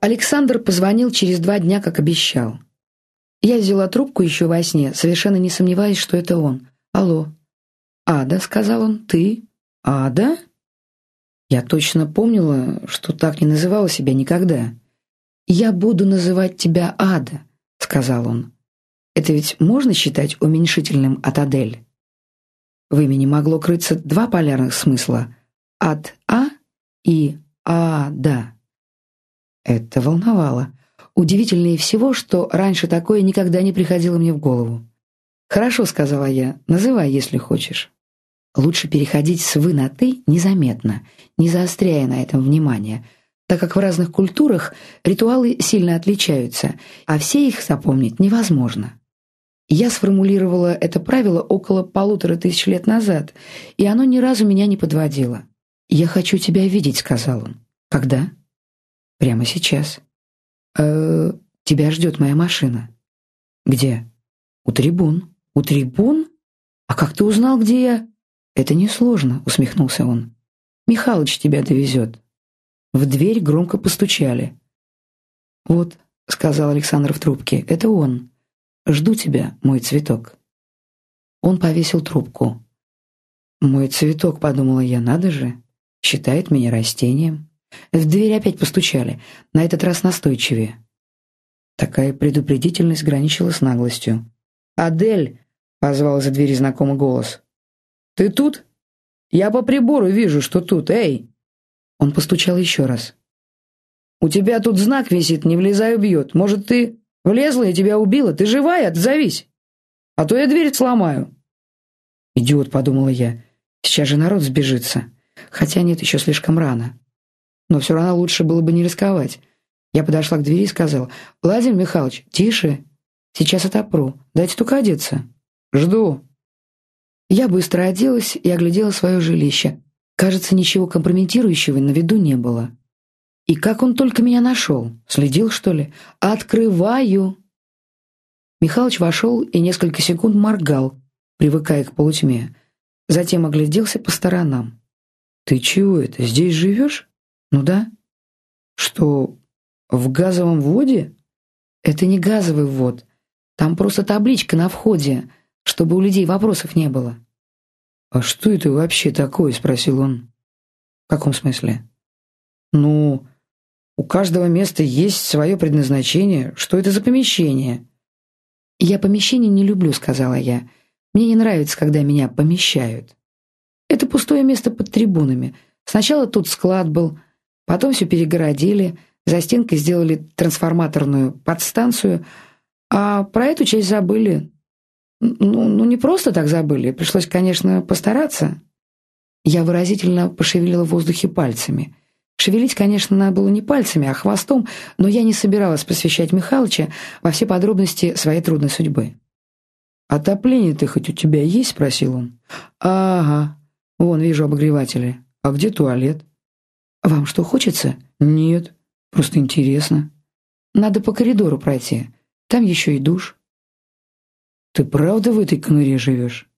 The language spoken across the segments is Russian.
Александр позвонил через два дня, как обещал. Я взяла трубку еще во сне, совершенно не сомневаясь, что это он. «Алло». «Ада», — сказал он, — «ты?» «Ада?» Я точно помнила, что так не называла себя никогда. «Я буду называть тебя Ада», — сказал он. «Это ведь можно считать уменьшительным от Адель?» В имени могло крыться два полярных смысла — «ад-а» и «ада». Это волновало. Удивительнее всего, что раньше такое никогда не приходило мне в голову. «Хорошо», — сказала я, — «называй, если хочешь». Лучше переходить с «вы» на «ты» незаметно, не заостряя на этом внимание, так как в разных культурах ритуалы сильно отличаются, а все их запомнить невозможно. Я сформулировала это правило около полутора тысяч лет назад, и оно ни разу меня не подводило. «Я хочу тебя видеть», — сказал он. «Когда?» «Прямо сейчас». «Э, тебя ждет моя машина». «Где?» «У трибун». «У трибун? А как ты узнал, где я?» «Это несложно», — усмехнулся он. «Михалыч тебя довезет». В дверь громко постучали. «Вот», — сказал Александр в трубке, — «это он. Жду тебя, мой цветок». Он повесил трубку. «Мой цветок», — подумала я, — «надо же, считает меня растением». В дверь опять постучали, на этот раз настойчивее. Такая предупредительность граничила с наглостью. «Адель!» — позвал за двери знакомый голос. «Ты тут? Я по прибору вижу, что тут. Эй!» Он постучал еще раз. «У тебя тут знак висит, не влезай, убьет. Может, ты влезла и тебя убила? Ты живая? Отзовись! А то я дверь сломаю!» «Идиот», — подумала я. «Сейчас же народ сбежится. Хотя нет, еще слишком рано. Но все равно лучше было бы не рисковать. Я подошла к двери и сказала, «Владимир Михайлович, тише. Сейчас отопру. Дайте только одеться». «Жду». Я быстро оделась и оглядела свое жилище. Кажется, ничего компрометирующего на виду не было. И как он только меня нашел? Следил, что ли? «Открываю!» Михалыч вошел и несколько секунд моргал, привыкая к полутьме. Затем огляделся по сторонам. «Ты чего это, здесь живешь?» «Ну да». «Что, в газовом вводе?» «Это не газовый ввод. Там просто табличка на входе, чтобы у людей вопросов не было». «А что это вообще такое?» — спросил он. «В каком смысле?» «Ну, у каждого места есть свое предназначение. Что это за помещение?» «Я помещение не люблю», — сказала я. «Мне не нравится, когда меня помещают». «Это пустое место под трибунами. Сначала тут склад был, потом все перегородили, за стенкой сделали трансформаторную подстанцию, а про эту часть забыли. Ну, ну, не просто так забыли, пришлось, конечно, постараться. Я выразительно пошевелила в воздухе пальцами. Шевелить, конечно, надо было не пальцами, а хвостом, но я не собиралась посвящать Михалыча во все подробности своей трудной судьбы. «Отопление-то хоть у тебя есть?» — спросил он. «Ага, вон вижу обогреватели. А где туалет?» «Вам что, хочется?» «Нет, просто интересно. Надо по коридору пройти, там еще и душ». «Ты правда в этой конуре живешь?»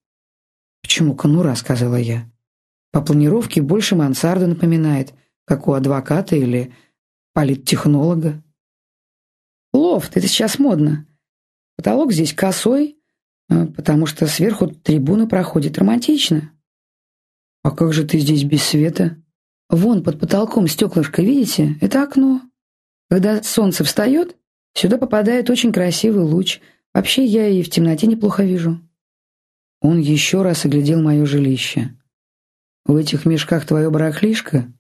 «Почему конура?» — сказала я. «По планировке больше мансарда напоминает, как у адвоката или политтехнолога». «Лофт, это сейчас модно. Потолок здесь косой, э, потому что сверху трибуна проходит романтично». «А как же ты здесь без света?» «Вон под потолком стеклышко, видите? Это окно. Когда солнце встает, сюда попадает очень красивый луч — Вообще, я и в темноте неплохо вижу. Он еще раз оглядел мое жилище. В этих мешках твое барахлишко?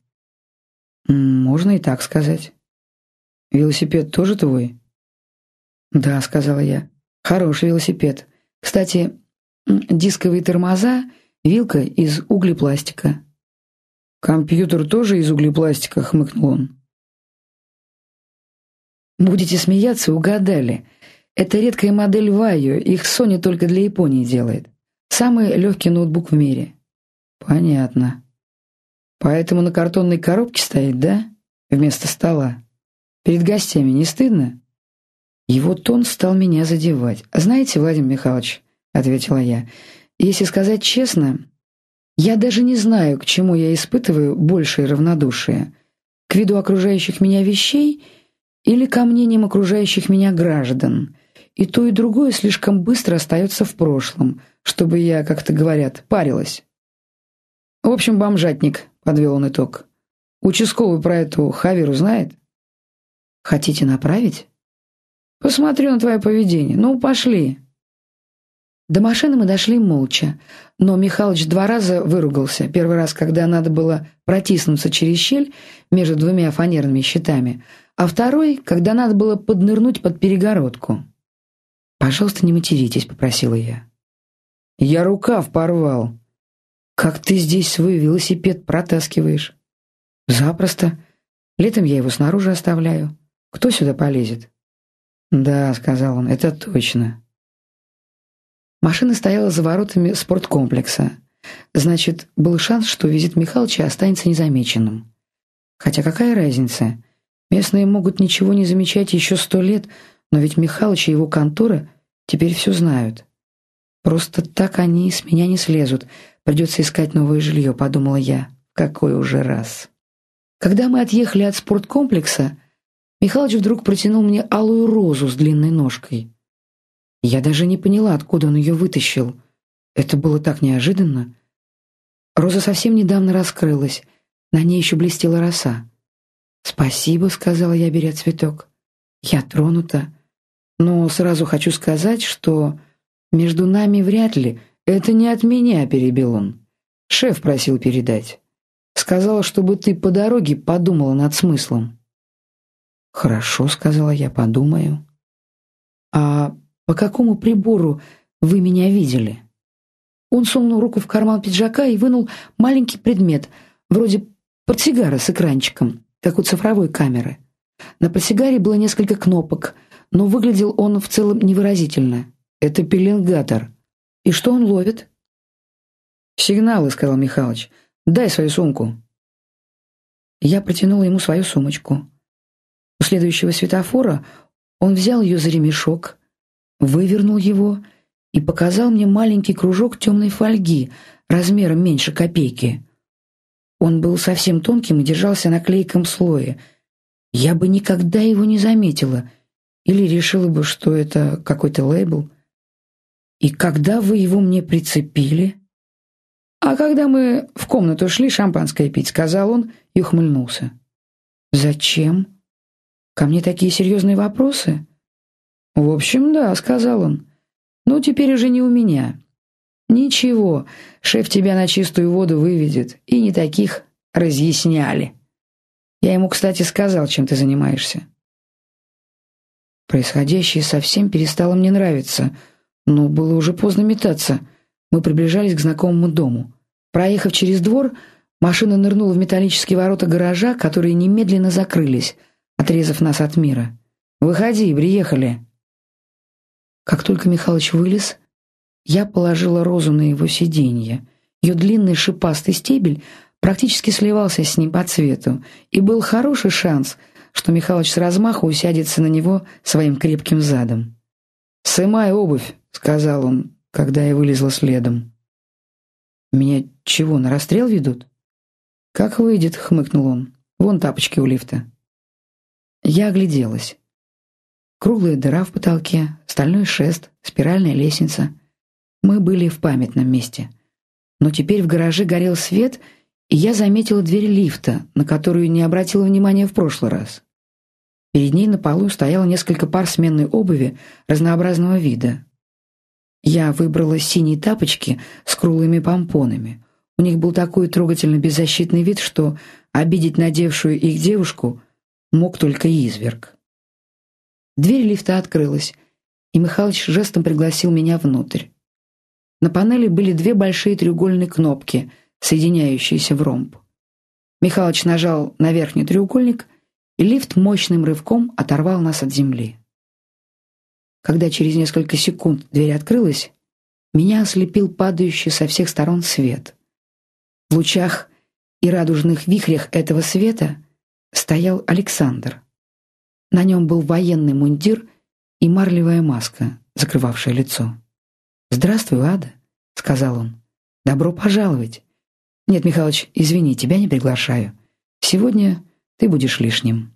Можно и так сказать. Велосипед тоже твой? Да, сказала я. Хороший велосипед. Кстати, дисковые тормоза, вилка из углепластика. Компьютер тоже из углепластика, хмыкнул он. Будете смеяться, угадали. Это редкая модель Вайо, их Sony только для Японии делает. Самый легкий ноутбук в мире. Понятно. Поэтому на картонной коробке стоит, да? Вместо стола. Перед гостями не стыдно? Его тон стал меня задевать. «Знаете, Владимир Михайлович, — ответила я, — если сказать честно, Я даже не знаю, к чему я испытываю большее равнодушие. К виду окружающих меня вещей или ко мнениям окружающих меня граждан. И то, и другое слишком быстро остается в прошлом, чтобы я, как-то говорят, парилась. В общем, бомжатник, подвел он итог. Участковый про эту Хаверу знает? Хотите направить? Посмотрю на твое поведение. Ну, пошли. До машины мы дошли молча, но Михалыч два раза выругался. Первый раз, когда надо было протиснуться через щель между двумя фанерными щитами, а второй, когда надо было поднырнуть под перегородку. «Пожалуйста, не материтесь», — попросила я. «Я рукав порвал». «Как ты здесь свой велосипед протаскиваешь?» «Запросто. Летом я его снаружи оставляю. Кто сюда полезет?» «Да», — сказал он, — «это точно». Машина стояла за воротами спорткомплекса. Значит, был шанс, что визит Михалыча останется незамеченным. Хотя какая разница? Местные могут ничего не замечать еще сто лет, но ведь Михалыч и его контора теперь все знают. Просто так они с меня не слезут. Придется искать новое жилье, подумала я. Какой уже раз. Когда мы отъехали от спорткомплекса, Михалыч вдруг протянул мне алую розу с длинной ножкой. Я даже не поняла, откуда он ее вытащил. Это было так неожиданно. Роза совсем недавно раскрылась. На ней еще блестела роса. «Спасибо», — сказала я, беря цветок. «Я тронута. Но сразу хочу сказать, что между нами вряд ли. Это не от меня», — перебил он. «Шеф просил передать. Сказал, чтобы ты по дороге подумала над смыслом». «Хорошо», — сказала я, — «подумаю». «А «По какому прибору вы меня видели?» Он сунул руку в карман пиджака и вынул маленький предмет, вроде портсигара с экранчиком, как у цифровой камеры. На портсигаре было несколько кнопок, но выглядел он в целом невыразительно. «Это пеленгатор. И что он ловит?» «Сигналы», — сказал Михалыч. «Дай свою сумку». Я протянула ему свою сумочку. У следующего светофора он взял ее за ремешок, вывернул его и показал мне маленький кружок темной фольги размером меньше копейки. Он был совсем тонким и держался на клейком слое. Я бы никогда его не заметила или решила бы, что это какой-то лейбл. «И когда вы его мне прицепили?» «А когда мы в комнату шли шампанское пить», — сказал он и ухмыльнулся. «Зачем? Ко мне такие серьезные вопросы?» «В общем, да», — сказал он. «Ну, теперь уже не у меня». «Ничего, шеф тебя на чистую воду выведет, и не таких разъясняли». Я ему, кстати, сказал, чем ты занимаешься. Происходящее совсем перестало мне нравиться, но было уже поздно метаться. Мы приближались к знакомому дому. Проехав через двор, машина нырнула в металлические ворота гаража, которые немедленно закрылись, отрезав нас от мира. «Выходи, приехали!» Как только Михалыч вылез, я положила розу на его сиденье. Ее длинный шипастый стебель практически сливался с ним по цвету, и был хороший шанс, что Михалыч с размаху усядется на него своим крепким задом. «Сымай обувь», — сказал он, когда я вылезла следом. «Меня чего, на расстрел ведут?» «Как выйдет», — хмыкнул он. «Вон тапочки у лифта». Я огляделась. Круглая дыра в потолке, стальной шест, спиральная лестница. Мы были в памятном месте. Но теперь в гараже горел свет, и я заметила дверь лифта, на которую не обратила внимания в прошлый раз. Перед ней на полу стояло несколько пар сменной обуви разнообразного вида. Я выбрала синие тапочки с круглыми помпонами. У них был такой трогательно беззащитный вид, что обидеть надевшую их девушку мог только изверг. Дверь лифта открылась, и Михалыч жестом пригласил меня внутрь. На панели были две большие треугольные кнопки, соединяющиеся в ромб. Михалыч нажал на верхний треугольник, и лифт мощным рывком оторвал нас от земли. Когда через несколько секунд дверь открылась, меня ослепил падающий со всех сторон свет. В лучах и радужных вихрях этого света стоял Александр. На нем был военный мундир и марлевая маска, закрывавшая лицо. «Здравствуй, Ада», — сказал он. «Добро пожаловать. «Нет, Михалыч, извини, тебя не приглашаю. Сегодня ты будешь лишним».